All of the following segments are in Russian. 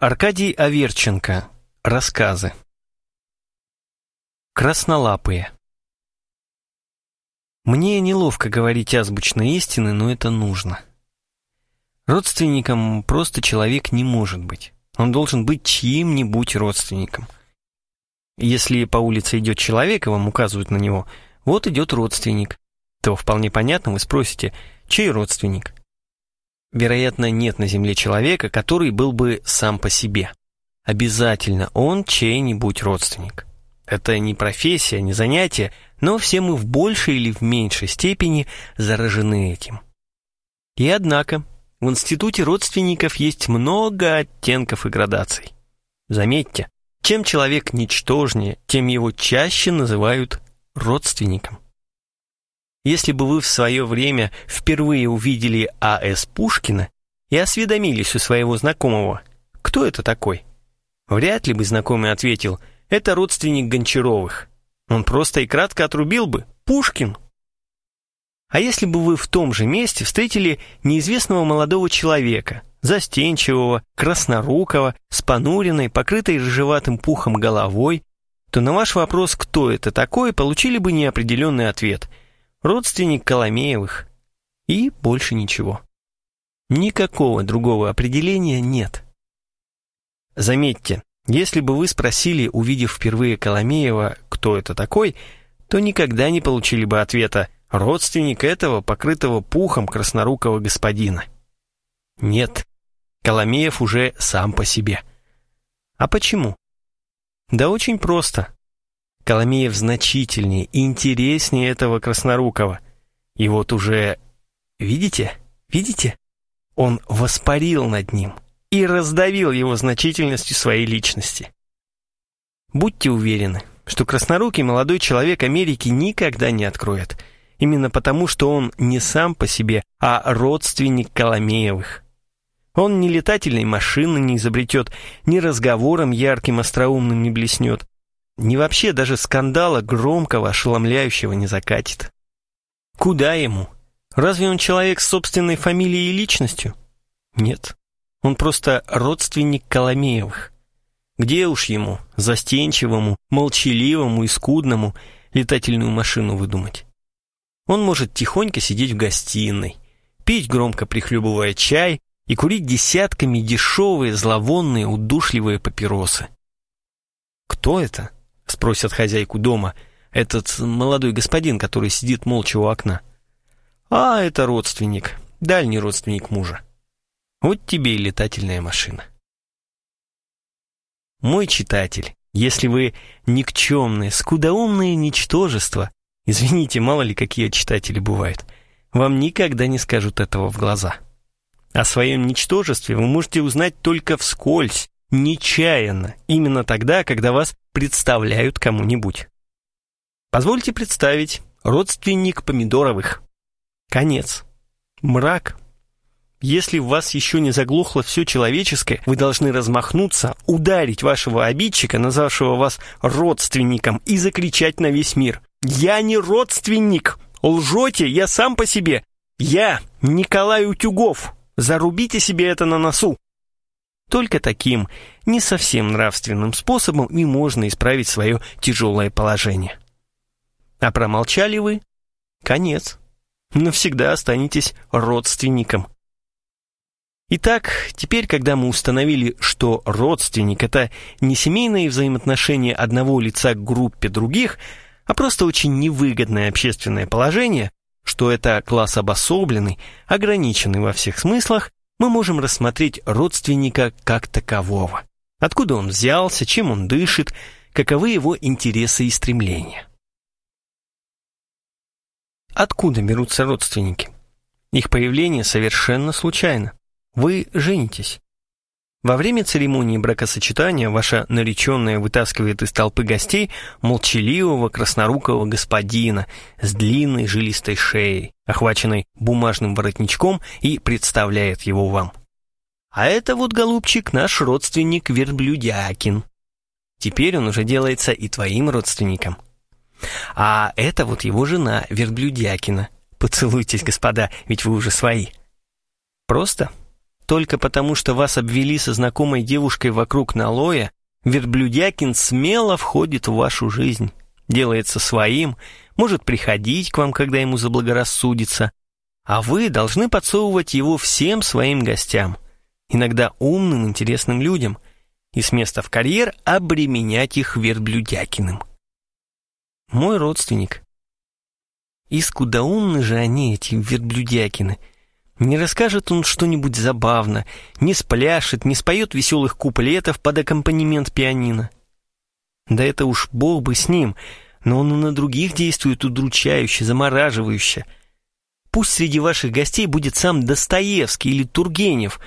Аркадий Аверченко. Рассказы. Краснолапые. Мне неловко говорить азбучные истины, но это нужно. Родственником просто человек не может быть. Он должен быть чьим-нибудь родственником. Если по улице идет человек, и вам указывают на него, вот идет родственник, то вполне понятно вы спросите, чей родственник? Вероятно, нет на Земле человека, который был бы сам по себе. Обязательно он чей-нибудь родственник. Это не профессия, не занятие, но все мы в большей или в меньшей степени заражены этим. И однако, в институте родственников есть много оттенков и градаций. Заметьте, чем человек ничтожнее, тем его чаще называют родственником. Если бы вы в свое время впервые увидели А.С. Пушкина и осведомились у своего знакомого, кто это такой, вряд ли бы знакомый ответил «это родственник Гончаровых». Он просто и кратко отрубил бы «Пушкин». А если бы вы в том же месте встретили неизвестного молодого человека, застенчивого, краснорукого, с понуренной, покрытой рыжеватым пухом головой, то на ваш вопрос «кто это такой?» получили бы неопределенный ответ – родственник Коломеевых. И больше ничего. Никакого другого определения нет. Заметьте, если бы вы спросили, увидев впервые Коломеева, кто это такой, то никогда не получили бы ответа «родственник этого, покрытого пухом краснорукого господина». Нет, Коломеев уже сам по себе. А почему? Да очень просто. Коломеев значительнее интереснее этого Краснорукова. И вот уже... Видите? Видите? Он воспарил над ним и раздавил его значительностью своей личности. Будьте уверены, что краснорукий молодой человек Америки никогда не откроет. Именно потому, что он не сам по себе, а родственник Коломеевых. Он ни летательной машины не изобретет, ни разговором ярким остроумным не блеснет, ни вообще даже скандала громкого, ошеломляющего не закатит. Куда ему? Разве он человек с собственной фамилией и личностью? Нет. Он просто родственник Коломеевых. Где уж ему, застенчивому, молчаливому и скудному, летательную машину выдумать? Он может тихонько сидеть в гостиной, пить громко прихлебывая чай и курить десятками дешевые, зловонные, удушливые папиросы. Кто это? Спросят хозяйку дома. Этот молодой господин, который сидит молча у окна. А, это родственник, дальний родственник мужа. Вот тебе и летательная машина. Мой читатель, если вы никчемные, скудоумные ничтожества, извините, мало ли какие читатели бывают, вам никогда не скажут этого в глаза. О своем ничтожестве вы можете узнать только вскользь, нечаянно, именно тогда, когда вас представляют кому-нибудь. Позвольте представить родственник помидоровых. Конец. Мрак. Если в вас еще не заглохло все человеческое, вы должны размахнуться, ударить вашего обидчика, назвавшего вас родственником, и закричать на весь мир. «Я не родственник! Лжете, я сам по себе! Я Николай Утюгов! Зарубите себе это на носу!» Только таким, не совсем нравственным способом и можно исправить свое тяжелое положение. А промолчали вы? Конец. Навсегда останетесь родственником. Итак, теперь, когда мы установили, что родственник – это не семейные взаимоотношения одного лица к группе других, а просто очень невыгодное общественное положение, что это класс обособленный, ограниченный во всех смыслах, мы можем рассмотреть родственника как такового. Откуда он взялся, чем он дышит, каковы его интересы и стремления. Откуда берутся родственники? Их появление совершенно случайно. Вы женитесь. Во время церемонии бракосочетания ваша нареченная вытаскивает из толпы гостей молчаливого краснорукого господина с длинной жилистой шеей, охваченной бумажным воротничком, и представляет его вам. А это вот, голубчик, наш родственник Верблюдякин. Теперь он уже делается и твоим родственником. А это вот его жена Верблюдякина. Поцелуйтесь, господа, ведь вы уже свои. Просто? Только потому, что вас обвели со знакомой девушкой вокруг налоя, верблюдякин смело входит в вашу жизнь, делается своим, может приходить к вам, когда ему заблагорассудится, а вы должны подсовывать его всем своим гостям, иногда умным, интересным людям, и с места в карьер обременять их верблюдякиным. Мой родственник. И скудоумны же они, эти верблюдякины. Не расскажет он что-нибудь забавно, не спляшет, не споет веселых куплетов под аккомпанемент пианино. Да это уж бог бы с ним, но он и на других действует удручающе, замораживающе. Пусть среди ваших гостей будет сам Достоевский или Тургенев.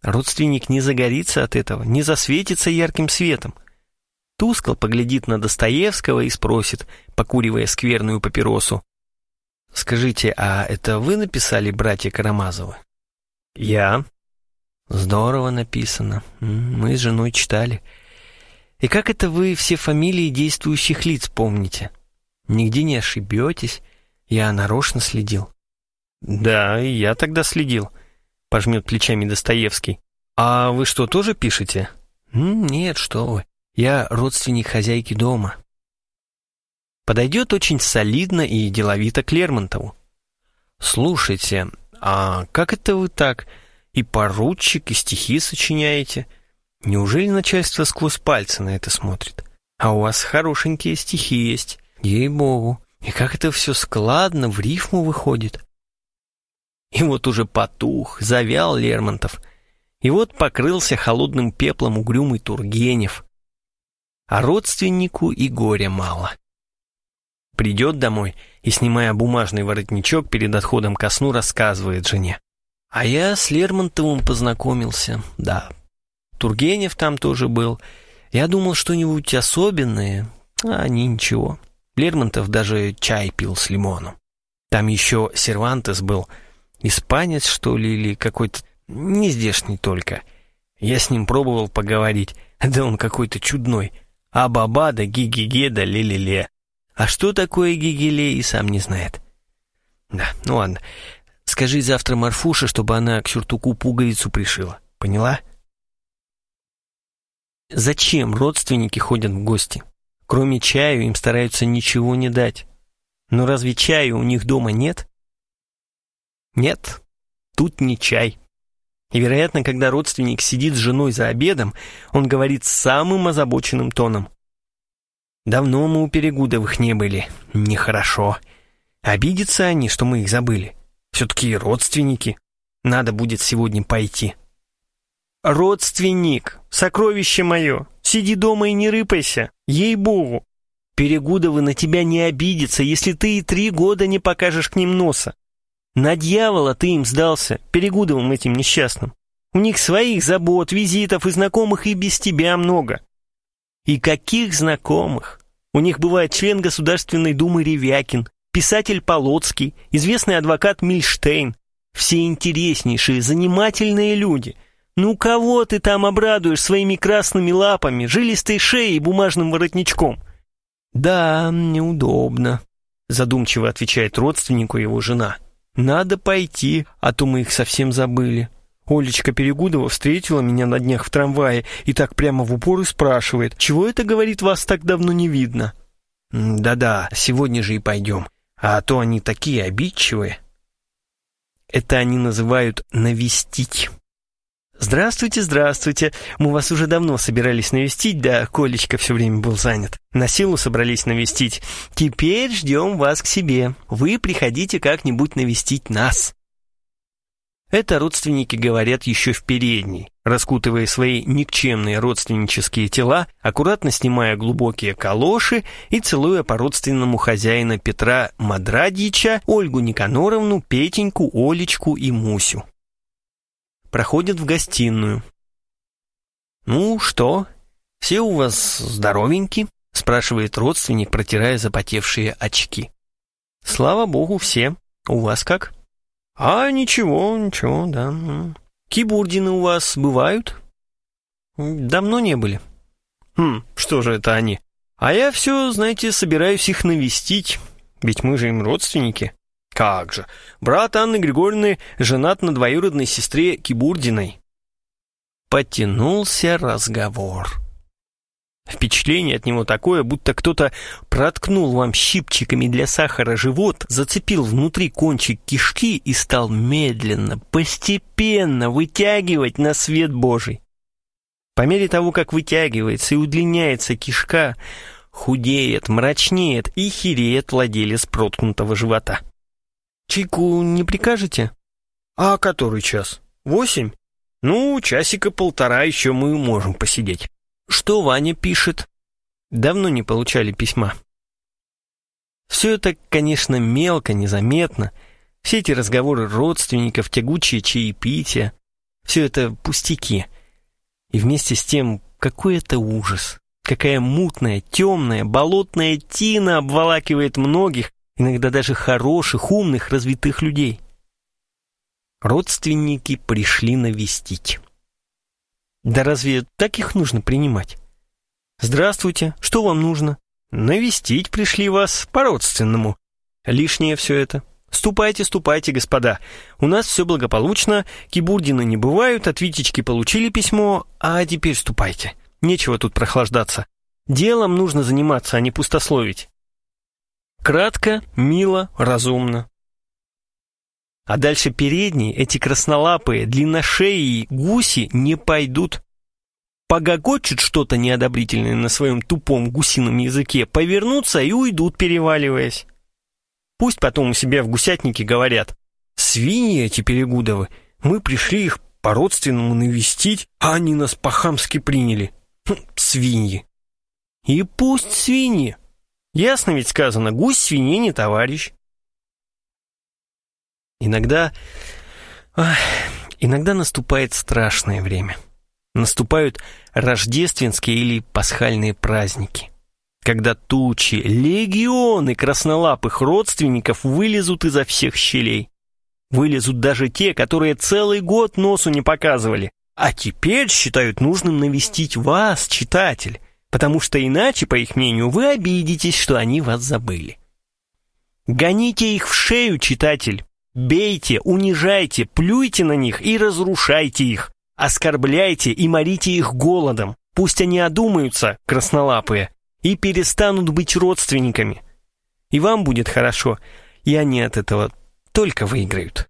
Родственник не загорится от этого, не засветится ярким светом. Тускло поглядит на Достоевского и спросит, покуривая скверную папиросу. «Скажите, а это вы написали «Братья Карамазовы»?» «Я». «Здорово написано. Мы с женой читали. И как это вы все фамилии действующих лиц помните? Нигде не ошибетесь. Я нарочно следил». «Да, и я тогда следил», — пожмет плечами Достоевский. «А вы что, тоже пишете?» «Нет, что вы. Я родственник хозяйки дома» подойдет очень солидно и деловито к Лермонтову. «Слушайте, а как это вы так? И поручик, и стихи сочиняете? Неужели начальство сквозь пальцы на это смотрит? А у вас хорошенькие стихи есть, ей-богу. И как это все складно, в рифму выходит?» И вот уже потух, завял Лермонтов. И вот покрылся холодным пеплом угрюмый Тургенев. А родственнику и горя мало придет домой и, снимая бумажный воротничок перед отходом ко сну, рассказывает жене. А я с Лермонтовым познакомился, да. Тургенев там тоже был. Я думал, что-нибудь особенное, а они ничего. Лермонтов даже чай пил с лимоном. Там еще Сервантес был, испанец, что ли, или какой-то не здешний только. Я с ним пробовал поговорить, да он какой-то чудной. А-ба-ба да ги-ги-ге да ле-ле-ле. А что такое Гигеле и сам не знает. Да, ну ладно. Скажи завтра Марфуше, чтобы она к сюртуку пуговицу пришила. Поняла? Зачем родственники ходят в гости? Кроме чаю им стараются ничего не дать. Но разве чаю у них дома нет? Нет, тут не чай. И, вероятно, когда родственник сидит с женой за обедом, он говорит самым озабоченным тоном. Давно мы у Перегудовых не были. Нехорошо. Обидятся они, что мы их забыли. Все-таки родственники. Надо будет сегодня пойти. Родственник, сокровище мое, сиди дома и не рыпайся, ей-богу. Перегудовы на тебя не обидятся, если ты и три года не покажешь к ним носа. На дьявола ты им сдался, Перегудовым этим несчастным. У них своих забот, визитов и знакомых и без тебя много. И каких знакомых? У них бывает член Государственной Думы Ревякин, писатель Полоцкий, известный адвокат Мильштейн. Все интереснейшие, занимательные люди. Ну кого ты там обрадуешь своими красными лапами, жилистой шеей и бумажным воротничком? Да, неудобно, задумчиво отвечает родственнику его жена. Надо пойти, а то мы их совсем забыли. Олечка Перегудова встретила меня на днях в трамвае и так прямо в упор и спрашивает, чего это, говорит, вас так давно не видно? Да-да, сегодня же и пойдем. А то они такие обидчивые. Это они называют «навестить». «Здравствуйте, здравствуйте. Мы вас уже давно собирались навестить, да Колечка все время был занят. На силу собрались навестить. Теперь ждем вас к себе. Вы приходите как-нибудь навестить нас». Это родственники говорят еще в передней, раскутывая свои никчемные родственнические тела, аккуратно снимая глубокие калоши и целуя по-родственному хозяина Петра Мадрадича, Ольгу Никаноровну, Петеньку, Олечку и Мусю. Проходят в гостиную. «Ну что, все у вас здоровеньки?» — спрашивает родственник, протирая запотевшие очки. «Слава богу, все. У вас как?» А ничего, ничего, да. Кибурдины у вас бывают? Давно не были. Хм, что же это они? А я все, знаете, собираюсь их навестить, ведь мы же им родственники. Как же, брат Анны Григорьевны женат на двоюродной сестре Кибурдиной. Потянулся разговор. Впечатление от него такое, будто кто-то проткнул вам щипчиками для сахара живот, зацепил внутри кончик кишки и стал медленно, постепенно вытягивать на свет Божий. По мере того, как вытягивается и удлиняется кишка, худеет, мрачнеет и хереет владелец проткнутого живота. «Чайку не прикажете?» «А который час? Восемь? Ну, часика полтора еще мы можем посидеть». Что Ваня пишет? Давно не получали письма. Все это, конечно, мелко, незаметно. Все эти разговоры родственников, тягучие чаепития. Все это пустяки. И вместе с тем, какой это ужас. Какая мутная, темная, болотная тина обволакивает многих, иногда даже хороших, умных, развитых людей. Родственники пришли навестить. Да разве так их нужно принимать? Здравствуйте, что вам нужно? Навестить пришли вас по-родственному. Лишнее все это. Ступайте, ступайте, господа. У нас все благополучно, кибурдины не бывают, от Витечки получили письмо, а теперь ступайте. Нечего тут прохлаждаться. Делом нужно заниматься, а не пустословить. Кратко, мило, разумно. А дальше передние, эти краснолапые, длинношеи гуси не пойдут. Погогочут что-то неодобрительное на своем тупом гусином языке, повернутся и уйдут, переваливаясь. Пусть потом у себя в гусятнике говорят, «Свиньи эти перегудовы, мы пришли их по-родственному навестить, а они нас по-хамски приняли. Хм, свиньи». И пусть свиньи. Ясно ведь сказано, гусь свиньи не товарищ. Иногда... Ах, иногда наступает страшное время. Наступают рождественские или пасхальные праздники, когда тучи, легионы краснолапых родственников вылезут изо всех щелей. Вылезут даже те, которые целый год носу не показывали, а теперь считают нужным навестить вас, читатель, потому что иначе, по их мнению, вы обидитесь, что они вас забыли. Гоните их в шею, читатель, Бейте, унижайте, плюйте на них и разрушайте их. Оскорбляйте и морите их голодом. Пусть они одумаются, краснолапые, и перестанут быть родственниками. И вам будет хорошо, и они от этого только выиграют.